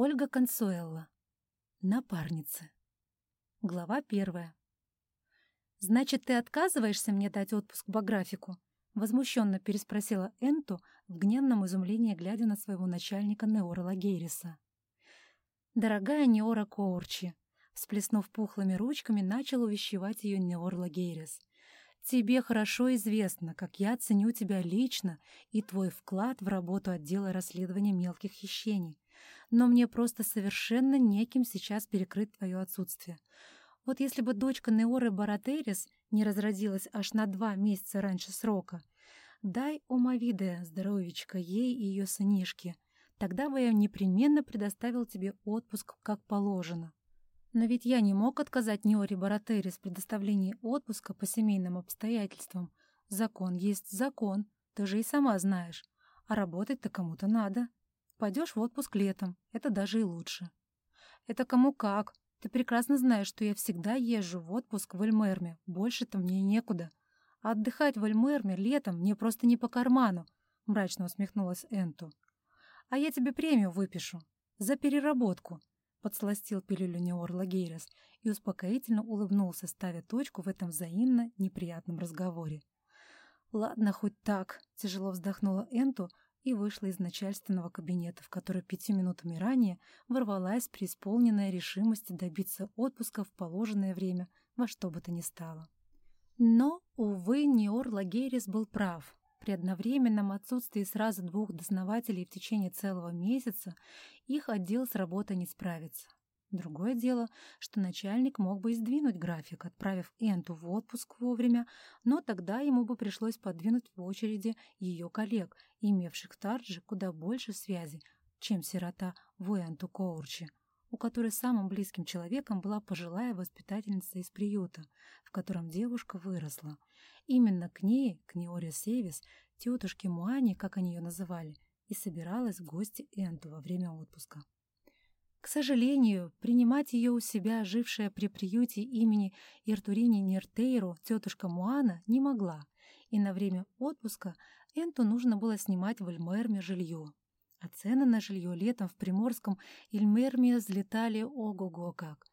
Ольга Консуэлла. Напарницы. Глава первая. «Значит, ты отказываешься мне дать отпуск по графику?» Возмущенно переспросила Энту в гневном изумлении, глядя на своего начальника Неора Лагейриса. «Дорогая Неора Коурчи», всплеснув пухлыми ручками, начал увещевать ее Неор Лагейрис. «Тебе хорошо известно, как я ценю тебя лично и твой вклад в работу отдела расследования мелких хищений. Но мне просто совершенно неким сейчас перекрыть твое отсутствие. Вот если бы дочка Неоры Баратерис не разродилась аж на два месяца раньше срока, дай умовидая здоровичка ей и ее сынишке, тогда бы я непременно предоставил тебе отпуск как положено. Но ведь я не мог отказать Неоре Баратерис в предоставлении отпуска по семейным обстоятельствам. Закон есть закон, ты же и сама знаешь. А работать-то кому-то надо. Пойдешь в отпуск летом, это даже и лучше. Это кому как, ты прекрасно знаешь, что я всегда езжу в отпуск в Эльмерме, больше-то мне некуда. А отдыхать в Эльмерме летом мне просто не по карману, — мрачно усмехнулась Энту. А я тебе премию выпишу. За переработку, — подсластил пилюлю Неор Лагейрес и успокоительно улыбнулся, ставя точку в этом взаимно неприятном разговоре. «Ладно, хоть так», — тяжело вздохнула Энту, — и вышла из начальственного кабинета, в который пятью минутами ранее ворвалась преисполненная решимости добиться отпуска в положенное время во что бы то ни стало. Но, увы, Неор Лагерис был прав. При одновременном отсутствии сразу двух дознавателей в течение целого месяца их отдел с работой не справится. Другое дело, что начальник мог бы издвинуть график, отправив Энту в отпуск вовремя, но тогда ему бы пришлось подвинуть в очереди ее коллег, имевших в Тардже куда больше связей, чем сирота в Энту Коурчи, у которой самым близким человеком была пожилая воспитательница из приюта, в котором девушка выросла. Именно к ней, к Неоре Севис, тетушке Муане, как они ее называли, и собиралась в гости Энту во время отпуска. К сожалению, принимать ее у себя, жившая при приюте имени Иртурини Нертейру, тетушка Муана, не могла, и на время отпуска Энту нужно было снимать в Эльмерме жилье. А цены на жилье летом в Приморском Эльмерме взлетали ого-го как.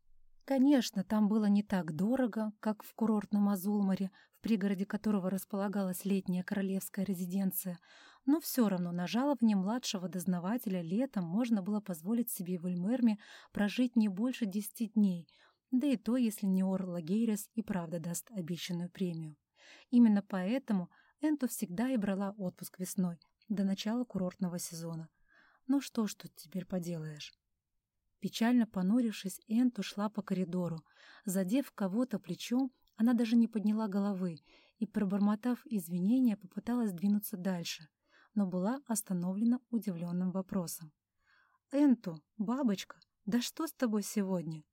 Конечно, там было не так дорого, как в курортном Азулмаре, в пригороде которого располагалась летняя королевская резиденция, но все равно на жалование младшего дознавателя летом можно было позволить себе в Эльмерме прожить не больше десяти дней, да и то, если Неор Лагейрес и правда даст обещанную премию. Именно поэтому Энту всегда и брала отпуск весной, до начала курортного сезона. Ну что ж тут теперь поделаешь? Печально понурившись, Энту шла по коридору. Задев кого-то плечом, она даже не подняла головы и, пробормотав извинения, попыталась двинуться дальше но была остановлена удивленным вопросом. «Энту, бабочка, да что с тобой сегодня?»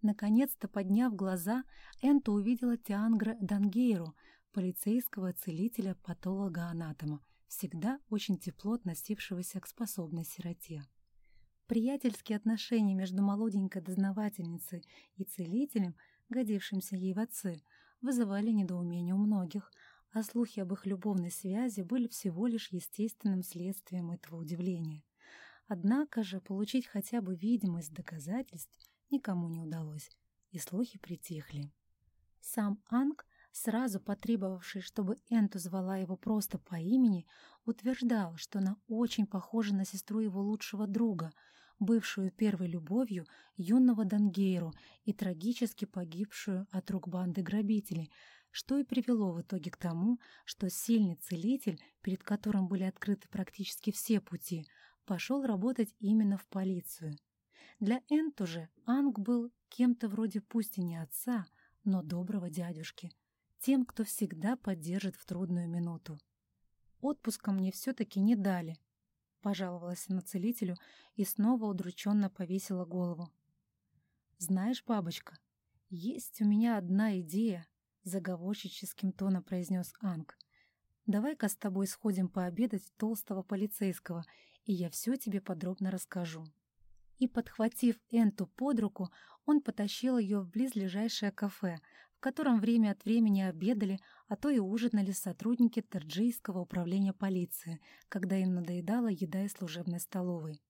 Наконец-то, подняв глаза, Энту увидела Тиангра Дангейру, полицейского целителя-патолога-анатома, всегда очень тепло относившегося к способной сироте. Приятельские отношения между молоденькой дознавательницей и целителем, годившимся ей в отцы, вызывали недоумение у многих, а слухи об их любовной связи были всего лишь естественным следствием этого удивления. Однако же получить хотя бы видимость доказательств никому не удалось, и слухи притихли. Сам Анг, сразу потребовавший, чтобы Энту звала его просто по имени, утверждал, что она очень похожа на сестру его лучшего друга, бывшую первой любовью юного Дангейру и трагически погибшую от рук банды грабителей — что и привело в итоге к тому, что сильный целитель, перед которым были открыты практически все пути, пошел работать именно в полицию. Для Энту же Анг был кем-то вроде пусть и не отца, но доброго дядюшки, тем, кто всегда поддержит в трудную минуту. Отпуска мне все-таки не дали, пожаловалась на целителю и снова удрученно повесила голову. «Знаешь, бабочка, есть у меня одна идея, — заговорщическим тоном произнес Анг. «Давай-ка с тобой сходим пообедать толстого полицейского, и я все тебе подробно расскажу». И, подхватив Энту под руку, он потащил ее в близлежащее кафе, котором время от времени обедали, а то и ужинали сотрудники Терджийского управления полиции, когда им надоедала еда из служебной столовой.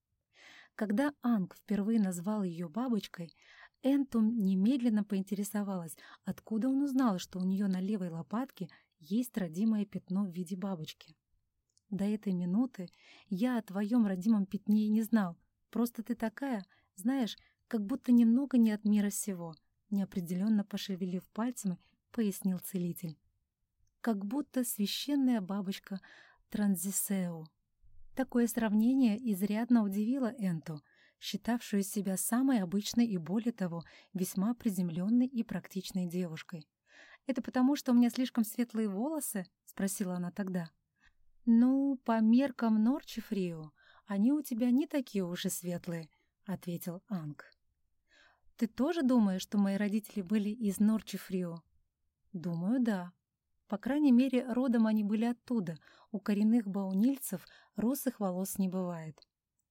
Когда Анг впервые назвал ее бабочкой, Энтум немедленно поинтересовалась, откуда он узнал, что у нее на левой лопатке есть родимое пятно в виде бабочки. До этой минуты я о твоем родимом пятне и не знал. Просто ты такая, знаешь, как будто немного не от мира сего, неопределенно пошевелив пальцами, пояснил целитель. Как будто священная бабочка Транзисеу. Такое сравнение изрядно удивило Энту, считавшую себя самой обычной и, более того, весьма приземленной и практичной девушкой. «Это потому, что у меня слишком светлые волосы?» — спросила она тогда. «Ну, по меркам Норчифрио, они у тебя не такие уж и светлые», — ответил Анг. «Ты тоже думаешь, что мои родители были из Норчифрио?» «Думаю, да. По крайней мере, родом они были оттуда. У коренных баунильцев русых волос не бывает.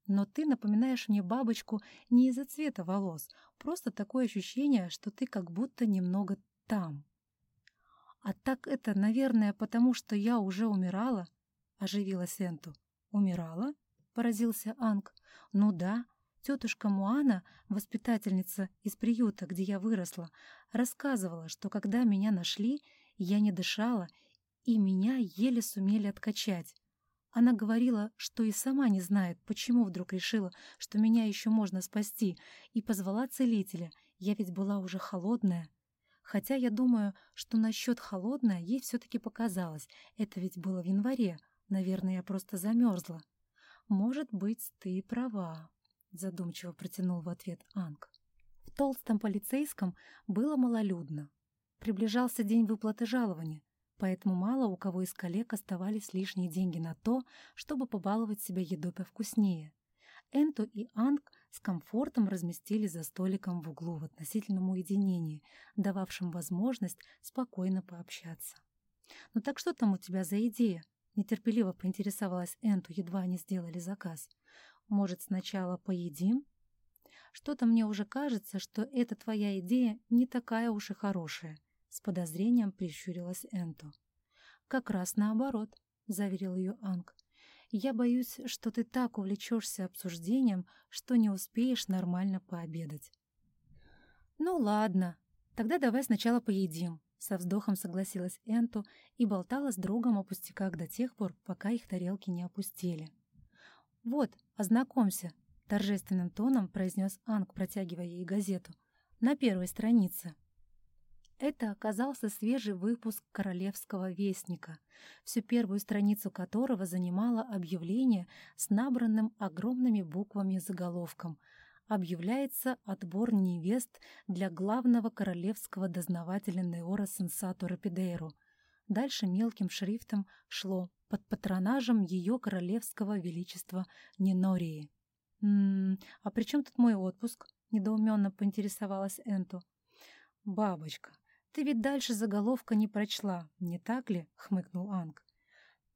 Но ты напоминаешь мне бабочку не из-за цвета волос, просто такое ощущение, что ты как будто немного там». «А так это, наверное, потому что я уже умирала?» оживилась Энту. «Умирала?» — поразился Анг. «Ну да, тетушка Муана, воспитательница из приюта, где я выросла, рассказывала, что когда меня нашли, я не дышала, и меня еле сумели откачать. Она говорила, что и сама не знает, почему вдруг решила, что меня еще можно спасти, и позвала целителя, я ведь была уже холодная. Хотя я думаю, что насчет холодная ей все-таки показалось, это ведь было в январе, Наверное, я просто замерзла. Может быть, ты права, задумчиво протянул в ответ Анг. В толстом полицейском было малолюдно. Приближался день выплаты жалования, поэтому мало у кого из коллег оставались лишние деньги на то, чтобы побаловать себя едой повкуснее. Энту и Анг с комфортом разместились за столиком в углу в относительном уединении, дававшем возможность спокойно пообщаться. «Ну так что там у тебя за идея?» Нетерпеливо поинтересовалась Энту, едва они сделали заказ. «Может, сначала поедим?» «Что-то мне уже кажется, что эта твоя идея не такая уж и хорошая», — с подозрением прищурилась Энту. «Как раз наоборот», — заверил ее Анг. «Я боюсь, что ты так увлечешься обсуждением, что не успеешь нормально пообедать». «Ну ладно, тогда давай сначала поедим», со вздохом согласилась Энту и болтала с другом о пустяках до тех пор, пока их тарелки не опустели. «Вот, ознакомься», — торжественным тоном произнес Анг, протягивая ей газету. «На первой странице». Это оказался свежий выпуск «Королевского вестника», всю первую страницу которого занимало объявление с набранным огромными буквами заголовком — объявляется отбор невест для главного королевского дознавателя Неора Сенсату Рапидейру. Дальше мелким шрифтом шло под патронажем ее королевского величества Нинории. «М -м, а при чем тут мой отпуск?» — недоуменно поинтересовалась Энту. «Бабочка, ты ведь дальше заголовка не прочла, не так ли?» — хмыкнул Анг.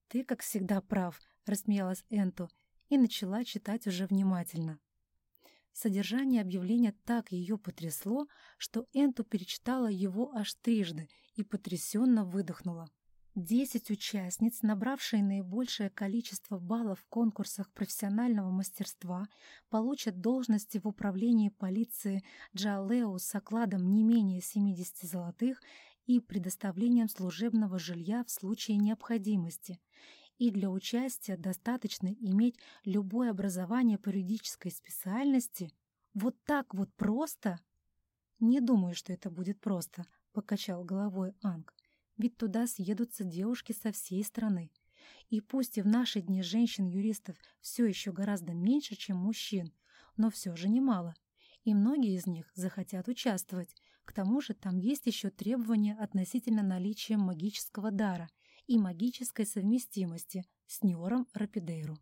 «Ты, как всегда, прав», — рассмеялась Энту и начала читать уже внимательно. Содержание объявления так ее потрясло, что Энту перечитала его аж трижды и потрясенно выдохнула. Десять участниц, набравшие наибольшее количество баллов в конкурсах профессионального мастерства, получат должности в управлении полиции Джалео с окладом не менее 70 золотых и предоставлением служебного жилья в случае необходимости и для участия достаточно иметь любое образование по юридической специальности? Вот так вот просто? Не думаю, что это будет просто, покачал головой Анг. Ведь туда съедутся девушки со всей страны. И пусть и в наши дни женщин-юристов все еще гораздо меньше, чем мужчин, но все же немало. И многие из них захотят участвовать. К тому же там есть еще требования относительно наличия магического дара и магической совместимости с Ниором Рапидейру.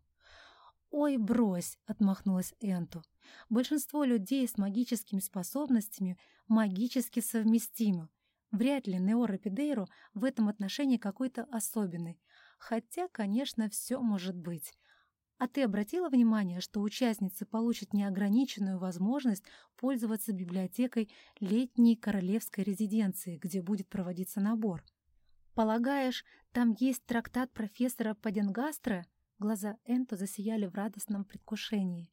«Ой, брось!» — отмахнулась Энту. «Большинство людей с магическими способностями магически совместимы. Вряд ли Нео Рапидейру в этом отношении какой-то особенный. Хотя, конечно, все может быть. А ты обратила внимание, что участницы получат неограниченную возможность пользоваться библиотекой летней королевской резиденции, где будет проводиться набор? «Полагаешь, там есть трактат профессора Паденгастра?» Глаза Энто засияли в радостном предвкушении.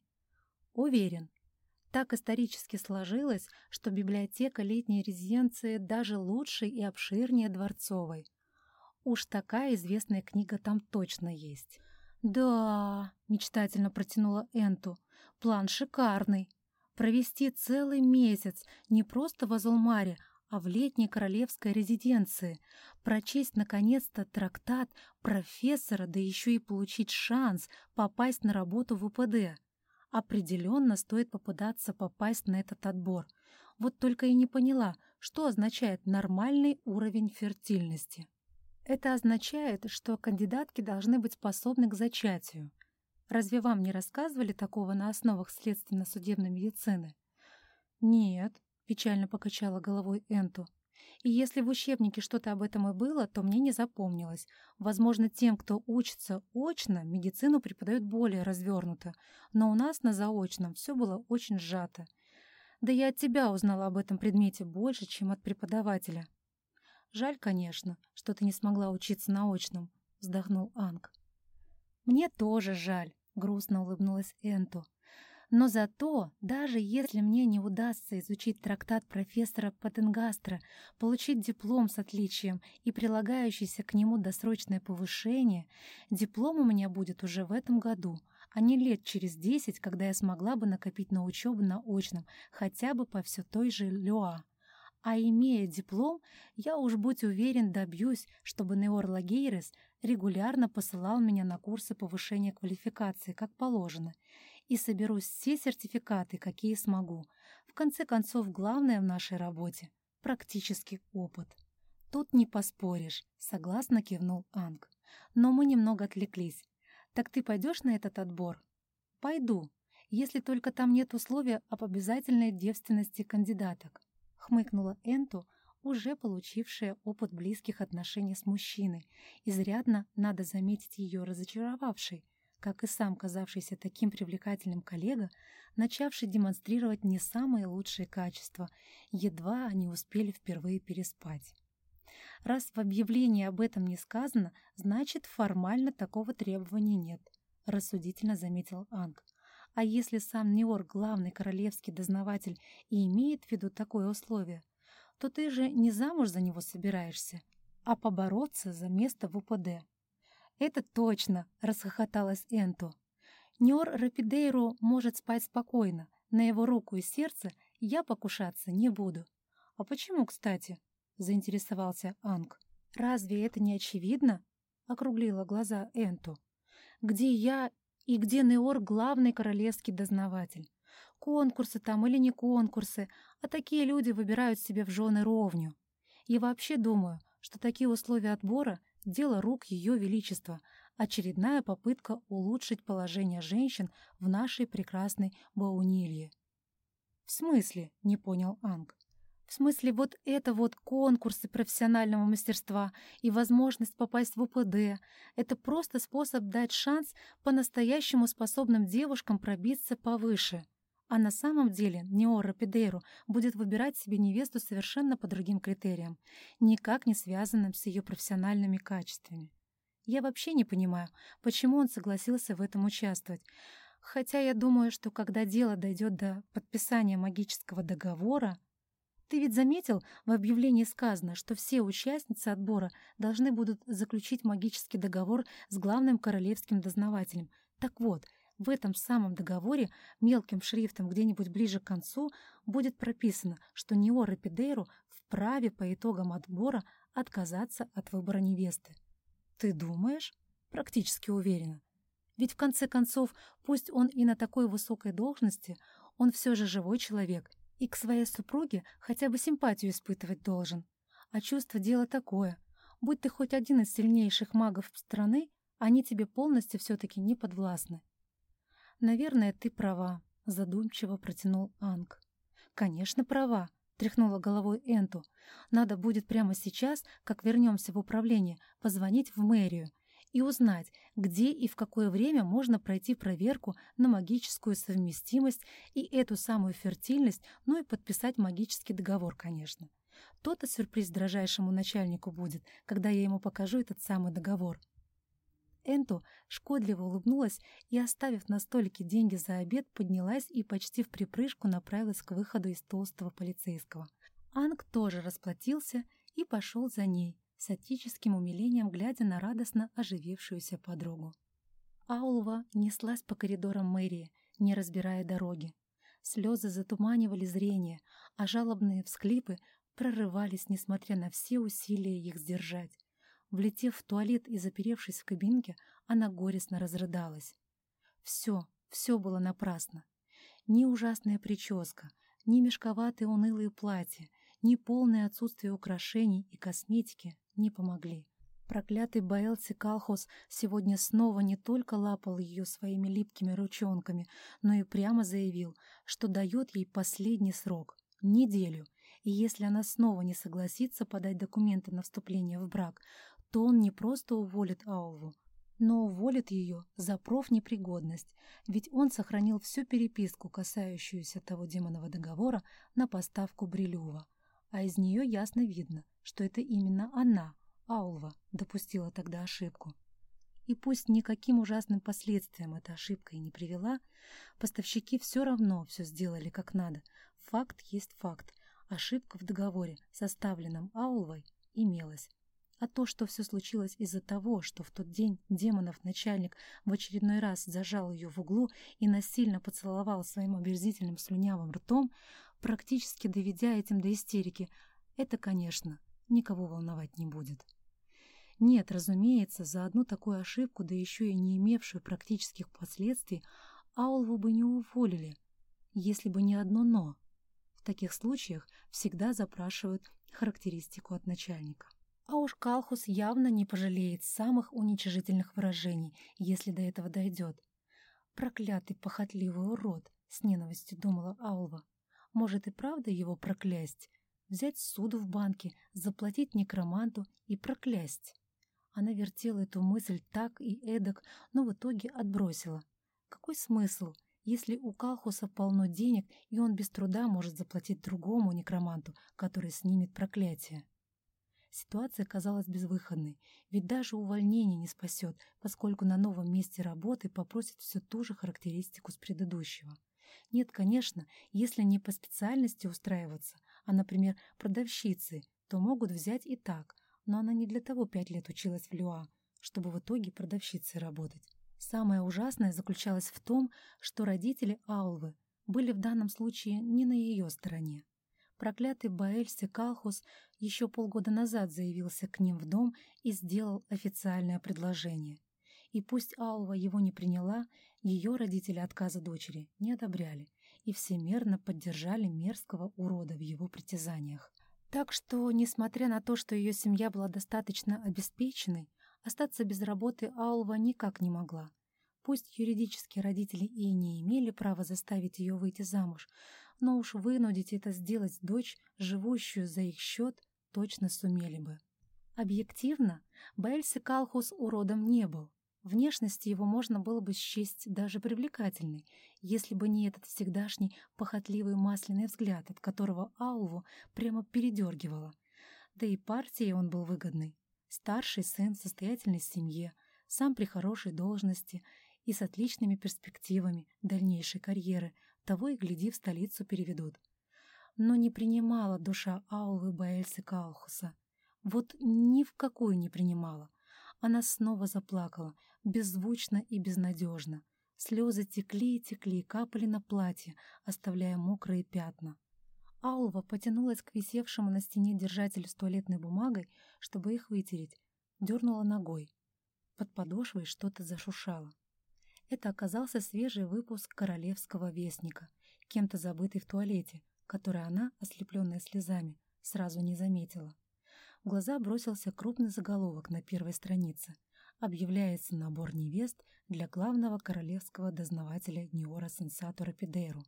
Уверен. Так исторически сложилось, что библиотека летней резиденции даже лучше и обширнее дворцовой. Уж такая известная книга там точно есть. «Да», — мечтательно протянула Энту, — «план шикарный. Провести целый месяц не просто в Азулмаре, а в летней королевской резиденции, прочесть наконец-то трактат профессора, да еще и получить шанс попасть на работу в УПД. Определенно стоит попытаться попасть на этот отбор. Вот только и не поняла, что означает нормальный уровень фертильности. Это означает, что кандидатки должны быть способны к зачатию. Разве вам не рассказывали такого на основах следственно-судебной медицины? Нет, печально покачала головой Энту. И если в учебнике что-то об этом и было, то мне не запомнилось. Возможно, тем, кто учится очно, медицину преподают более развернуто, но у нас на заочном все было очень сжато. Да я от тебя узнала об этом предмете больше, чем от преподавателя. «Жаль, конечно, что ты не смогла учиться на очном», — вздохнул Анг. «Мне тоже жаль», — грустно улыбнулась Энту. «Но зато, даже если мне не удастся изучить трактат профессора Паттенгастра, получить диплом с отличием и прилагающееся к нему досрочное повышение, диплом у меня будет уже в этом году, а не лет через десять, когда я смогла бы накопить на учебу на очном, хотя бы по все той же Лёа. А имея диплом, я уж, будь уверен, добьюсь, чтобы Неор Лагейрес регулярно посылал меня на курсы повышения квалификации, как положено, и соберу все сертификаты, какие смогу. В конце концов, главное в нашей работе — практический опыт. Тут не поспоришь, согласно кивнул Анг. Но мы немного отвлеклись. Так ты пойдешь на этот отбор? Пойду, если только там нет условия об обязательной девственности кандидаток хмыкнула Энту, уже получившая опыт близких отношений с мужчиной, изрядно, надо заметить, ее разочаровавший, как и сам казавшийся таким привлекательным коллега, начавший демонстрировать не самые лучшие качества, едва они успели впервые переспать. Раз в объявлении об этом не сказано, значит, формально такого требования нет, рассудительно заметил Анг. А если сам Ниор, главный королевский дознаватель, и имеет в виду такое условие, то ты же не замуж за него собираешься, а побороться за место в УПД. «Это точно!» — расхохоталась Энту. «Ниор Рапидейру может спать спокойно. На его руку и сердце я покушаться не буду». «А почему, кстати?» — заинтересовался Анг. «Разве это не очевидно?» — округлила глаза Энту. «Где я и где Неор главный королевский дознаватель. Конкурсы там или не конкурсы, а такие люди выбирают себе в жены ровню. И вообще думаю, что такие условия отбора — дело рук Ее Величества, очередная попытка улучшить положение женщин в нашей прекрасной Баунилье. «В смысле?» — не понял Анг. В смысле, вот это вот конкурсы профессионального мастерства и возможность попасть в УПД — это просто способ дать шанс по-настоящему способным девушкам пробиться повыше. А на самом деле Неора Педейру будет выбирать себе невесту совершенно по другим критериям, никак не связанным с ее профессиональными качествами. Я вообще не понимаю, почему он согласился в этом участвовать. Хотя я думаю, что когда дело дойдет до подписания магического договора, ты ведь заметил, в объявлении сказано, что все участницы отбора должны будут заключить магический договор с главным королевским дознавателем. Так вот, в этом самом договоре мелким шрифтом где-нибудь ближе к концу будет прописано, что Неора Педейру вправе по итогам отбора отказаться от выбора невесты. Ты думаешь? Практически уверена. Ведь в конце концов, пусть он и на такой высокой должности, он все же живой человек — и к своей супруге хотя бы симпатию испытывать должен. А чувство — дело такое. Будь ты хоть один из сильнейших магов страны, они тебе полностью все-таки не подвластны. «Наверное, ты права», — задумчиво протянул Анг. «Конечно, права», — тряхнула головой Энту. «Надо будет прямо сейчас, как вернемся в управление, позвонить в мэрию и узнать, где и в какое время можно пройти проверку на магическую совместимость и эту самую фертильность, ну и подписать магический договор, конечно. То-то сюрприз дрожайшему начальнику будет, когда я ему покажу этот самый договор. Энту шкодливо улыбнулась и, оставив на столике деньги за обед, поднялась и почти в припрыжку направилась к выходу из толстого полицейского. Анг тоже расплатился и пошел за ней, с отеческим умилением глядя на радостно оживившуюся подругу. Аулва неслась по коридорам мэрии, не разбирая дороги. Слезы затуманивали зрение, а жалобные всклипы прорывались, несмотря на все усилия их сдержать. Влетев в туалет и заперевшись в кабинке, она горестно разрыдалась. Все, все было напрасно. Ни ужасная прическа, ни мешковатые унылые платья, ни полное отсутствие украшений и косметики не помогли. Проклятый Баэлси Калхос сегодня снова не только лапал ее своими липкими ручонками, но и прямо заявил, что дает ей последний срок — неделю, и если она снова не согласится подать документы на вступление в брак, то он не просто уволит Аулву, но уволит ее за профнепригодность, ведь он сохранил всю переписку, касающуюся того демонового договора, на поставку Брилюва. А из нее ясно видно, что это именно она, Аулва, допустила тогда ошибку. И пусть никаким ужасным последствиям эта ошибка и не привела, поставщики все равно все сделали как надо. Факт есть факт. Ошибка в договоре, составленном Аулвой, имелась. А то, что все случилось из-за того, что в тот день демонов начальник в очередной раз зажал ее в углу и насильно поцеловал своим оберзительным слюнявым ртом, практически доведя этим до истерики, это, конечно, никого волновать не будет. Нет, разумеется, за одну такую ошибку, да еще и не имевшую практических последствий, Аулву бы не уволили, если бы не одно «но». В таких случаях всегда запрашивают характеристику от начальника. А уж Калхус явно не пожалеет самых уничижительных выражений, если до этого дойдет. «Проклятый похотливый урод!» — с ненавистью думала Аулва. «Может и правда его проклясть? Взять суду в банке, заплатить некроманту и проклясть?» Она вертела эту мысль так и эдак, но в итоге отбросила. Какой смысл, если у Калхуса полно денег, и он без труда может заплатить другому некроманту, который снимет проклятие? Ситуация казалась безвыходной, ведь даже увольнение не спасет, поскольку на новом месте работы попросят всю ту же характеристику с предыдущего. Нет, конечно, если не по специальности устраиваться, а, например, продавщицей, то могут взять и так, но она не для того пять лет училась в Люа, чтобы в итоге продавщицей работать. Самое ужасное заключалось в том, что родители Аулвы были в данном случае не на ее стороне. Проклятый Баэльси Калхус еще полгода назад заявился к ним в дом и сделал официальное предложение. И пусть Алва его не приняла, ее родители отказа дочери не одобряли и всемерно поддержали мерзкого урода в его притязаниях. Так что, несмотря на то, что ее семья была достаточно обеспеченной, остаться без работы Алва никак не могла. Пусть юридические родители и не имели права заставить ее выйти замуж, но уж вынудить это сделать дочь, живущую за их счет, точно сумели бы. Объективно, Бэльси Калхус уродом не был. Внешности его можно было бы счесть даже привлекательной, если бы не этот всегдашний похотливый масляный взгляд, от которого Аулву прямо передергивало. Да и партией он был выгодный. Старший сын в состоятельной семье, сам при хорошей должности и с отличными перспективами дальнейшей карьеры, того и гляди, в столицу переведут. Но не принимала душа Аулы Баэльсы Калхуса. Вот ни в какую не принимала. Она снова заплакала, беззвучно и безнадежно. Слезы текли и текли, капали на платье, оставляя мокрые пятна. Аулва потянулась к висевшему на стене держателю с туалетной бумагой, чтобы их вытереть, дернула ногой. Под подошвой что-то зашушало. Это оказался свежий выпуск «Королевского вестника», кем-то забытый в туалете, который она, ослепленная слезами, сразу не заметила. В глаза бросился крупный заголовок на первой странице. Объявляется набор невест для главного королевского дознавателя Ниора Сенсатора Пидейру.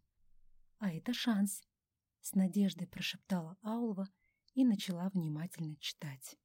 «А это шанс!» — с надеждой прошептала Аулва и начала внимательно читать.